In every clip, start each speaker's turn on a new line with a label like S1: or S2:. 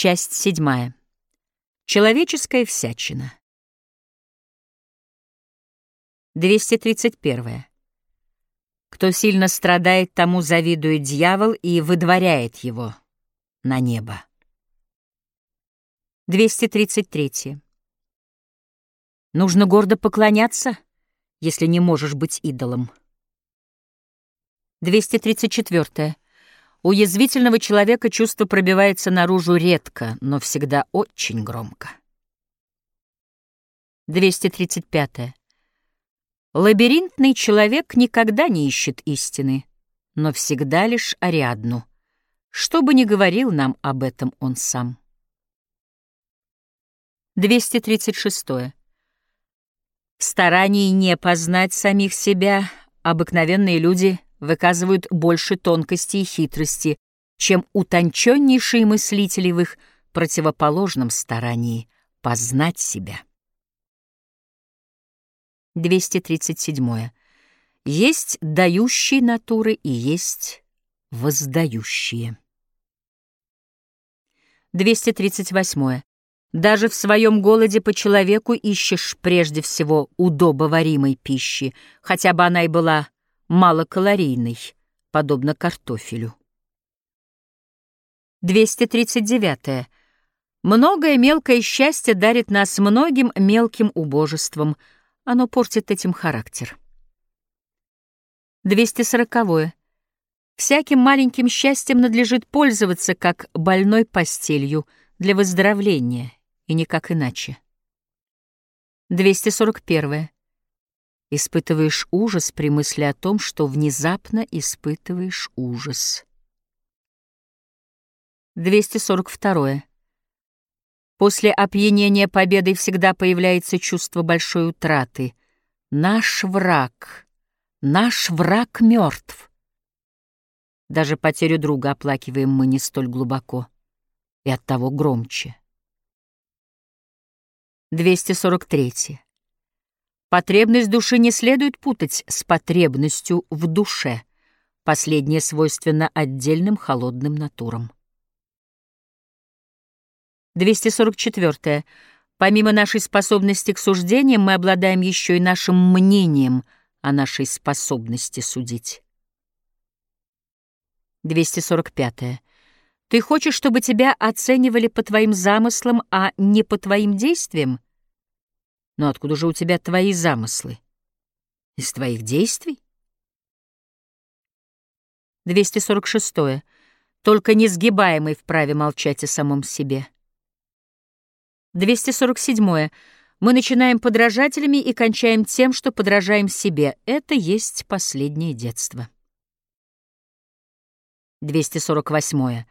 S1: Часть седьмая. Человеческая всячина. 231. Кто сильно страдает, тому завидует дьявол и выдворяет его на небо. 233. Нужно гордо поклоняться, если не можешь быть идолом. 234. У язвительного человека чувство пробивается наружу редко, но всегда очень громко. 235. Лабиринтный человек никогда не ищет истины, но всегда лишь Ариадну, что бы ни говорил нам об этом он сам. 236. В старании не познать самих себя обыкновенные люди выказывают больше тонкости и хитрости, чем утонченнейшие мыслители в их противоположном старании познать себя. 237. Есть дающие натуры и есть воздающие. 238. Даже в своем голоде по человеку ищешь прежде всего удобоваримой пищи, хотя бы она и была малокалорийной, подобно картофелю. 239. Многое мелкое счастье дарит нас многим мелким убожеством — оно портит этим характер. 240. Всяким маленьким счастьем надлежит пользоваться как больной постелью для выздоровления, и никак иначе. 241. Испытываешь ужас при мысли о том, что внезапно испытываешь ужас. 242. После опьянения победой всегда появляется чувство большой утраты. Наш враг, наш враг мертв. Даже потерю друга оплакиваем мы не столь глубоко и оттого громче. 243. Потребность души не следует путать с потребностью в душе. Последнее свойственно отдельным холодным натурам. 244. Помимо нашей способности к суждениям, мы обладаем еще и нашим мнением о нашей способности судить. 245. Ты хочешь, чтобы тебя оценивали по твоим замыслам, а не по твоим действиям? Но откуда же у тебя твои замыслы? Из твоих действий? 246. Только несгибаемый вправе молчать о самом себе. 247. Мы начинаем подражателями и кончаем тем, что подражаем себе. Это есть последнее детство. 248.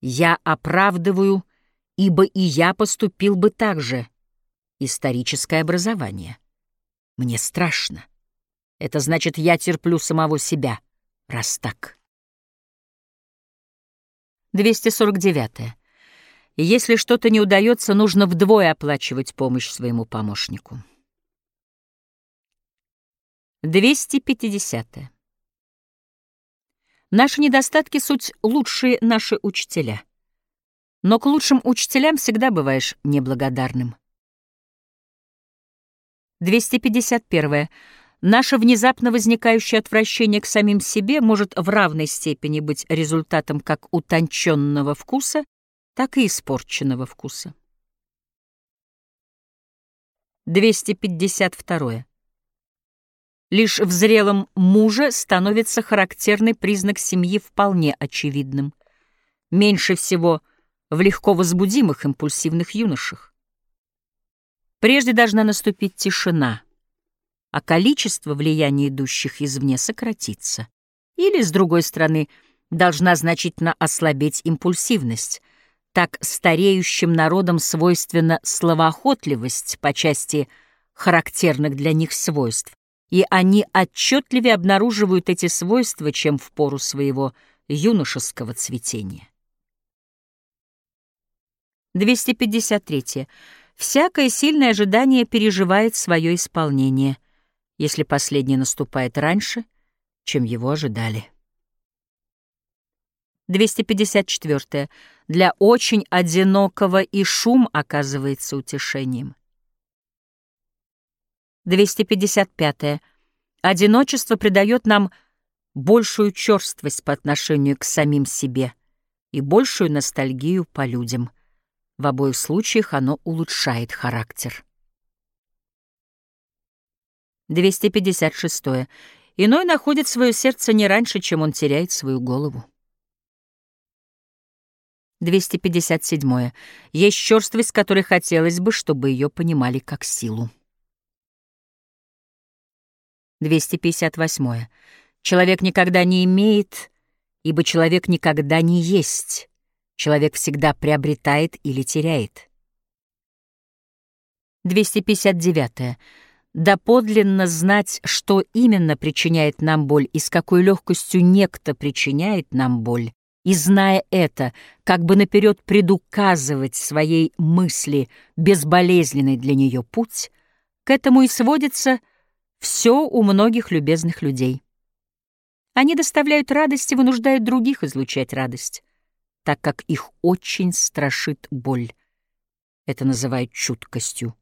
S1: Я оправдываю, ибо и я поступил бы так же. Историческое образование. Мне страшно. Это значит, я терплю самого себя, раз так. 249. И если что-то не удается, нужно вдвое оплачивать помощь своему помощнику. 250. -е. Наши недостатки — суть лучшие наши учителя. Но к лучшим учителям всегда бываешь неблагодарным. 251. -е. Наше внезапно возникающее отвращение к самим себе может в равной степени быть результатом как утонченного вкуса, так и испорченного вкуса. 252. Лишь в зрелом муже становится характерный признак семьи вполне очевидным. Меньше всего в легко возбудимых импульсивных юношах. Прежде должна наступить тишина, а количество влияния идущих извне сократиться. Или, с другой стороны, должна значительно ослабеть импульсивность — так стареющим народам свойственна словоохотливость по части характерных для них свойств, и они отчетливее обнаруживают эти свойства, чем в пору своего юношеского цветения. 253. Всякое сильное ожидание переживает свое исполнение, если последнее наступает раньше, чем его ожидали. 254. Для очень одинокого и шум оказывается утешением. 255. Одиночество придает нам большую черствость по отношению к самим себе и большую ностальгию по людям. В обоих случаях оно улучшает характер. 256. Иной находит свое сердце не раньше, чем он теряет свою голову. 257. Есть черствость, которой хотелось бы, чтобы ее понимали как силу. 258. Человек никогда не имеет, ибо человек никогда не есть. Человек всегда приобретает или теряет. 259. Доподлинно знать, что именно причиняет нам боль и с какой легкостью некто причиняет нам боль, и, зная это, как бы наперед предуказывать своей мысли безболезненный для нее путь, к этому и сводится все у многих любезных людей. Они доставляют радость и вынуждают других излучать радость, так как их очень страшит боль. Это называют чуткостью.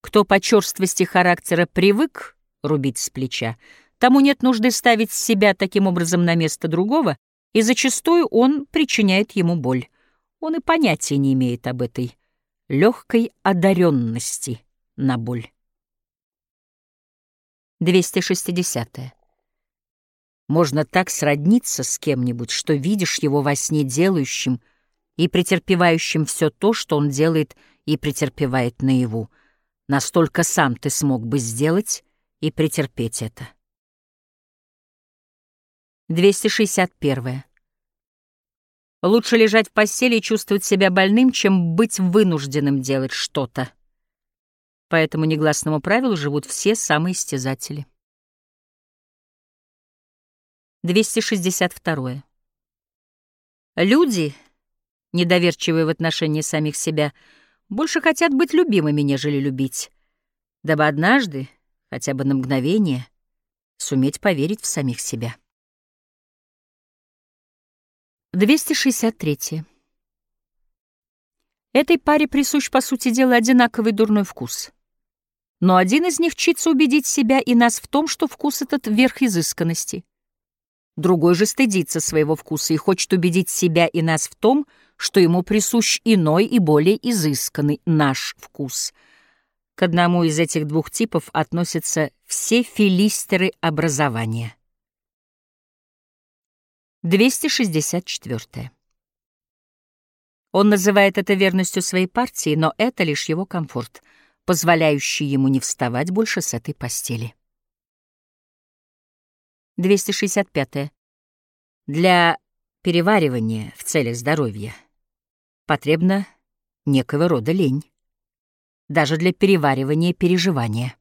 S1: Кто по черствости характера привык рубить с плеча, тому нет нужды ставить себя таким образом на место другого, и зачастую он причиняет ему боль. Он и понятия не имеет об этой легкой одаренности на боль. 260. -е. Можно так сродниться с кем-нибудь, что видишь его во сне делающим и претерпевающим все то, что он делает и претерпевает наяву. Настолько сам ты смог бы сделать и претерпеть это. 261. Лучше лежать в постели и чувствовать себя больным, чем быть вынужденным делать что-то. По этому негласному правилу живут все самоистязатели. 262. Люди, недоверчивые в отношении самих себя, больше хотят быть любимыми, нежели любить, дабы однажды, хотя бы на мгновение, суметь поверить в самих себя. 263. Этой паре присущ, по сути дела, одинаковый дурной вкус — но один из них чится убедить себя и нас в том, что вкус этот — верх изысканности. Другой же стыдится своего вкуса и хочет убедить себя и нас в том, что ему присущ иной и более изысканный наш вкус. К одному из этих двух типов относятся все филистеры образования. 264. Он называет это верностью своей партии, но это лишь его комфорт — позволяющий ему не вставать больше с этой постели. 265. -е. Для переваривания в целях здоровья потребна некого рода лень, даже для переваривания переживания.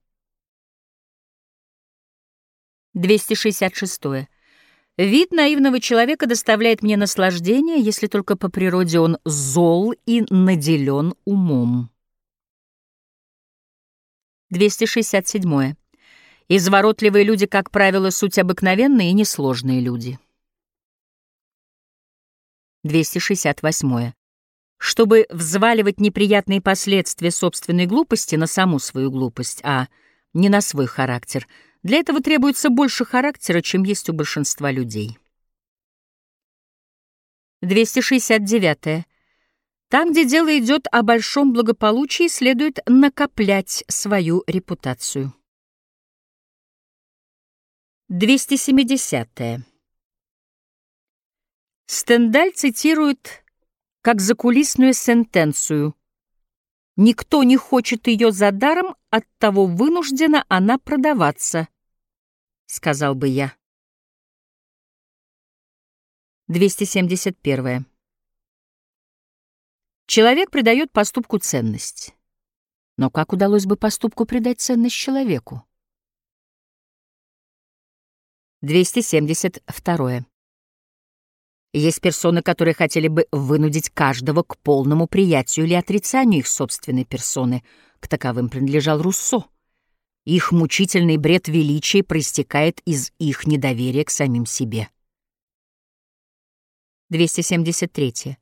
S1: 266. -е. Вид наивного человека доставляет мне наслаждение, если только по природе он зол и наделен умом. 267. Изворотливые люди, как правило, суть обыкновенные и несложные люди. 268. Чтобы взваливать неприятные последствия собственной глупости на саму свою глупость, а не на свой характер, для этого требуется больше характера, чем есть у большинства людей. 269. Там, где дело идет о большом благополучии, следует накоплять свою репутацию. 270. -е. Стендаль цитирует как закулисную сентенцию. «Никто не хочет ее за даром, оттого вынуждена она продаваться», — сказал бы я. 271. Человек придает поступку ценность. Но как удалось бы поступку придать ценность человеку? 272. Есть персоны, которые хотели бы вынудить каждого к полному приятию или отрицанию их собственной персоны. К таковым принадлежал Руссо. Их мучительный бред величия проистекает из их недоверия к самим себе. 273.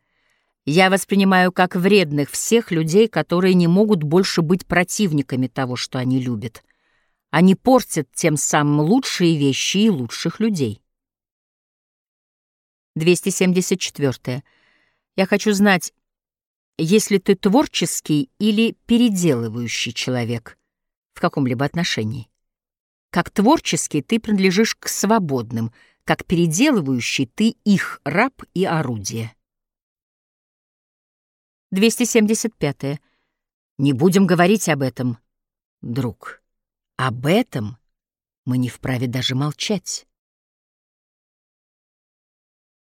S1: Я воспринимаю как вредных всех людей, которые не могут больше быть противниками того, что они любят. Они портят тем самым лучшие вещи и лучших людей. 274. Я хочу знать, если ты творческий или переделывающий человек в каком-либо отношении. Как творческий ты принадлежишь к свободным, как переделывающий ты их раб и орудие. 275. Не будем говорить об этом, друг. Об этом мы не вправе даже молчать.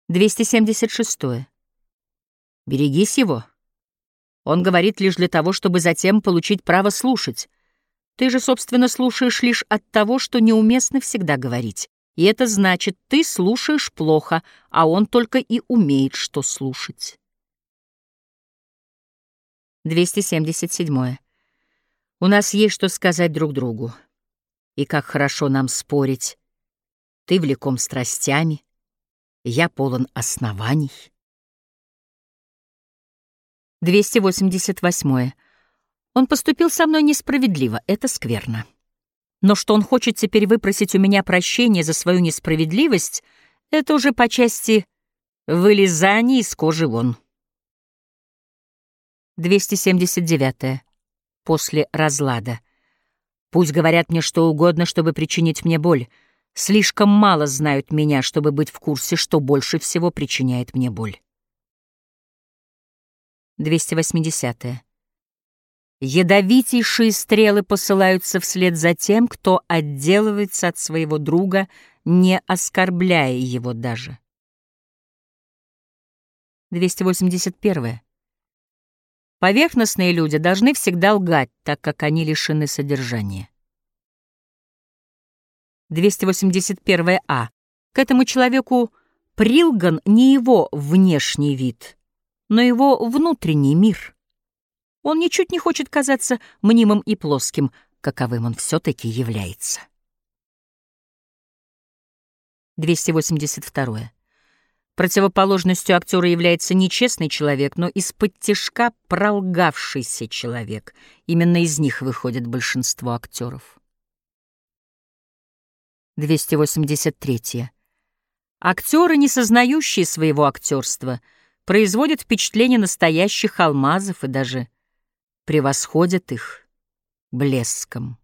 S1: 276. Берегись его. Он говорит лишь для того, чтобы затем получить право слушать. Ты же, собственно, слушаешь лишь от того, что неуместно всегда говорить. И это значит, ты слушаешь плохо, а он только и умеет что слушать. 277. У нас есть что сказать друг другу. И как хорошо нам спорить. Ты влеком страстями, я полон оснований. 288. Он поступил со мной несправедливо, это скверно. Но что он хочет теперь выпросить у меня прощения за свою несправедливость, это уже по части вылезания из кожи вон. 279. После разлада. Пусть говорят мне что угодно, чтобы причинить мне боль. Слишком мало знают меня, чтобы быть в курсе, что больше всего причиняет мне боль. 280. -е. Ядовитейшие стрелы посылаются вслед за тем, кто отделывается от своего друга, не оскорбляя его даже. 281. Поверхностные люди должны всегда лгать, так как они лишены содержания. 281 А. К этому человеку прилган не его внешний вид, но его внутренний мир. Он ничуть не хочет казаться мнимым и плоским, каковым он все-таки является. 282. Противоположностью актера является не честный человек, но из-под тишка пролгавшийся человек. Именно из них выходит большинство актеров. 283. Актеры, не сознающие своего актерства, производят впечатление настоящих алмазов и даже превосходят их блеском.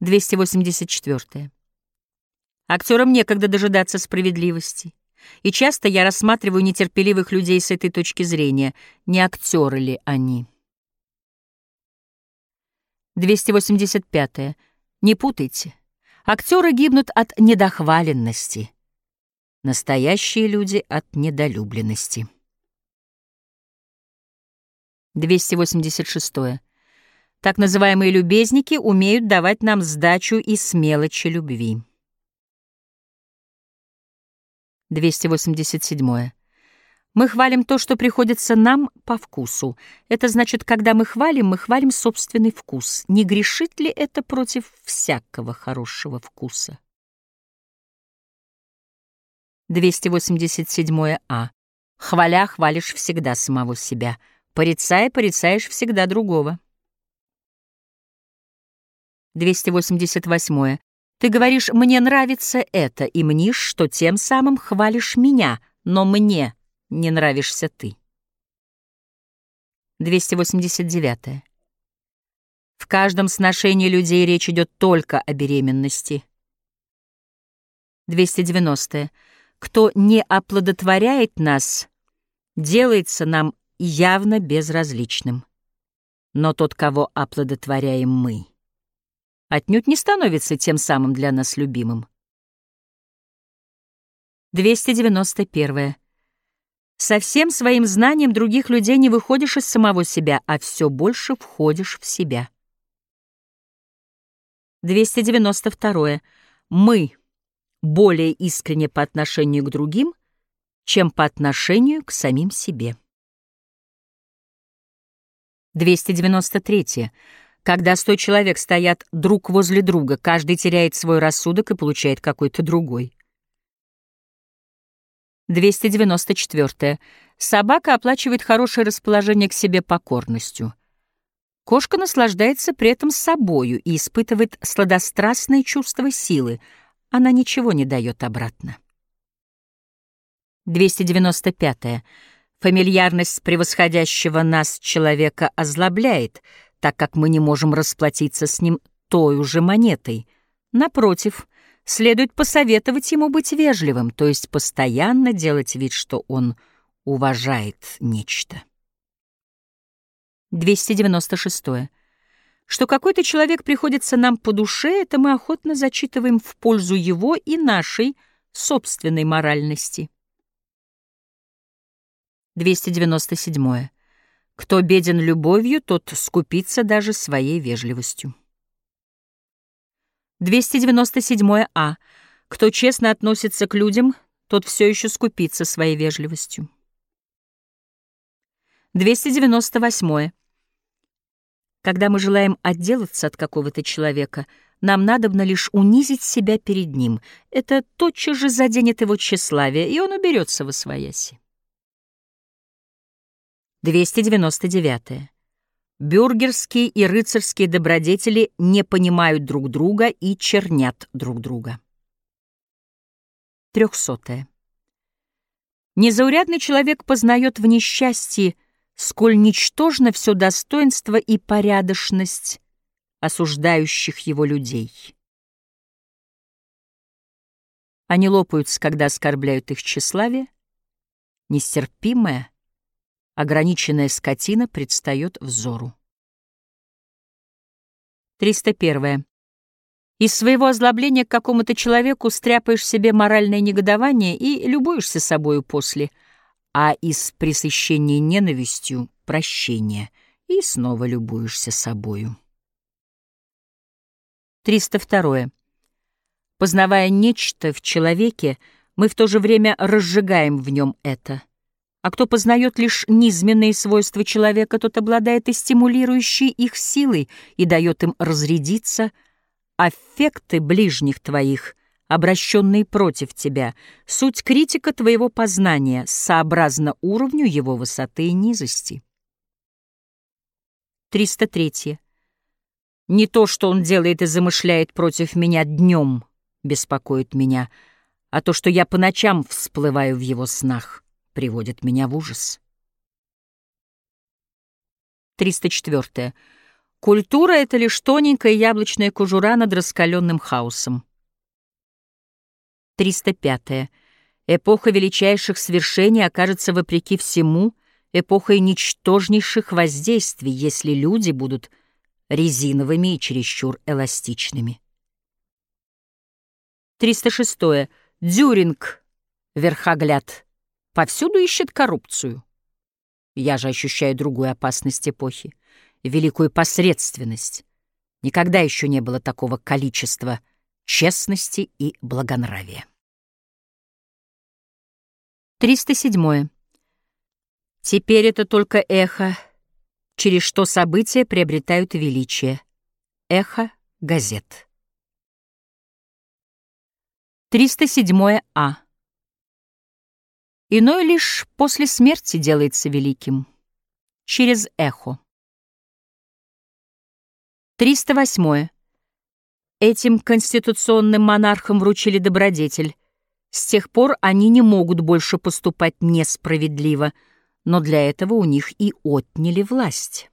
S1: 284. Актерам некогда дожидаться справедливости. И часто я рассматриваю нетерпеливых людей с этой точки зрения. Не актеры ли они? 285. Не путайте. Актеры гибнут от недохваленности. Настоящие люди — от недолюбленности. 286. Так называемые любезники умеют давать нам сдачу из мелочи любви. 287. Мы хвалим то, что приходится нам по вкусу. Это значит, когда мы хвалим, мы хвалим собственный вкус. Не грешит ли это против всякого хорошего вкуса? 287 А. Хваля, хвалишь всегда самого себя. Порицая, порицаешь всегда другого. 288. Ты говоришь, мне нравится это, и мнишь, что тем самым хвалишь меня, но мне не нравишься ты. 289. В каждом сношении людей речь идет только о беременности. 290. Кто не оплодотворяет нас, делается нам явно безразличным. Но тот, кого оплодотворяем мы, отнюдь не становится тем самым для нас любимым. 291. Со всем своим знанием других людей не выходишь из самого себя, а все больше входишь в себя. 292. Мы более искренне по отношению к другим, чем по отношению к самим себе. 293. Когда сто человек стоят друг возле друга, каждый теряет свой рассудок и получает какой-то другой. 294. Собака оплачивает хорошее расположение к себе покорностью. Кошка наслаждается при этом собою и испытывает сладострастное чувство силы. Она ничего не дает обратно. 295. Фамильярность превосходящего нас человека озлобляет, так как мы не можем расплатиться с ним той же монетой. Напротив, следует посоветовать ему быть вежливым, то есть постоянно делать вид, что он уважает нечто. 296. Что какой-то человек приходится нам по душе, это мы охотно зачитываем в пользу его и нашей собственной моральности. 297. Кто беден любовью, тот скупится даже своей вежливостью. 297а. Кто честно относится к людям, тот все еще скупится своей вежливостью. 298. Когда мы желаем отделаться от какого-то человека, нам надобно лишь унизить себя перед ним. Это тотчас же заденет его тщеславие, и он уберется во свояси. 299. Бюргерские и рыцарские добродетели не понимают друг друга и чернят друг друга. Трехсотое. Незаурядный человек познает в несчастье, сколь ничтожно все достоинство и порядочность осуждающих его людей. Они лопаются, когда оскорбляют их тщеславие, нестерпимое, ограниченная скотина предстает взору. 301. Из своего озлобления к какому-то человеку стряпаешь себе моральное негодование и любуешься собою после, а из пресыщения ненавистью — прощение, и снова любуешься собою. 302. Познавая нечто в человеке, мы в то же время разжигаем в нем это — а кто познает лишь низменные свойства человека, тот обладает и стимулирующей их силой и дает им разрядиться. Аффекты ближних твоих, обращенные против тебя, суть критика твоего познания, сообразно уровню его высоты и низости. 303. Не то, что он делает и замышляет против меня днем, беспокоит меня, а то, что я по ночам всплываю в его снах приводит меня в ужас. 304. Культура — это лишь тоненькая яблочная кожура над раскаленным хаосом. 305. Эпоха величайших свершений окажется, вопреки всему, эпохой ничтожнейших воздействий, если люди будут резиновыми и чересчур эластичными. 306. Дюринг, верхогляд повсюду ищет коррупцию. Я же ощущаю другую опасность эпохи, великую посредственность. Никогда еще не было такого количества честности и благонравия. 307. Теперь это только эхо, через что события приобретают величие. Эхо газет. 307 А. Иной лишь после смерти делается великим. Через эхо. 308. Этим конституционным монархам вручили добродетель. С тех пор они не могут больше поступать несправедливо, но для этого у них и отняли власть.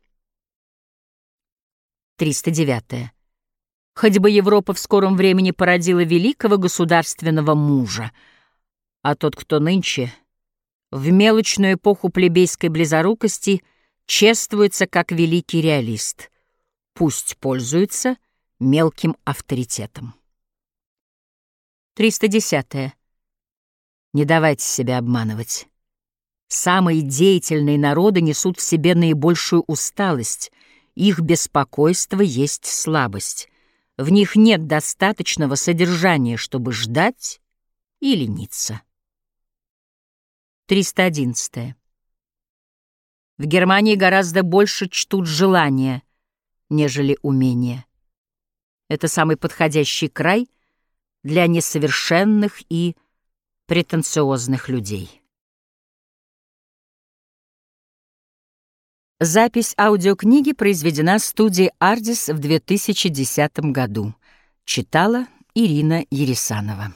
S1: 309. Хоть бы Европа в скором времени породила великого государственного мужа, а тот, кто нынче в мелочную эпоху плебейской близорукости чествуется как великий реалист. Пусть пользуется мелким авторитетом. 310. -е. Не давайте себя обманывать. Самые деятельные народы несут в себе наибольшую усталость. Их беспокойство есть слабость. В них нет достаточного содержания, чтобы ждать и лениться. 311. В Германии гораздо больше чтут желания, нежели умения. Это самый подходящий край для несовершенных и претенциозных людей. Запись аудиокниги произведена студией «Ардис» в 2010 году. Читала Ирина Ересанова.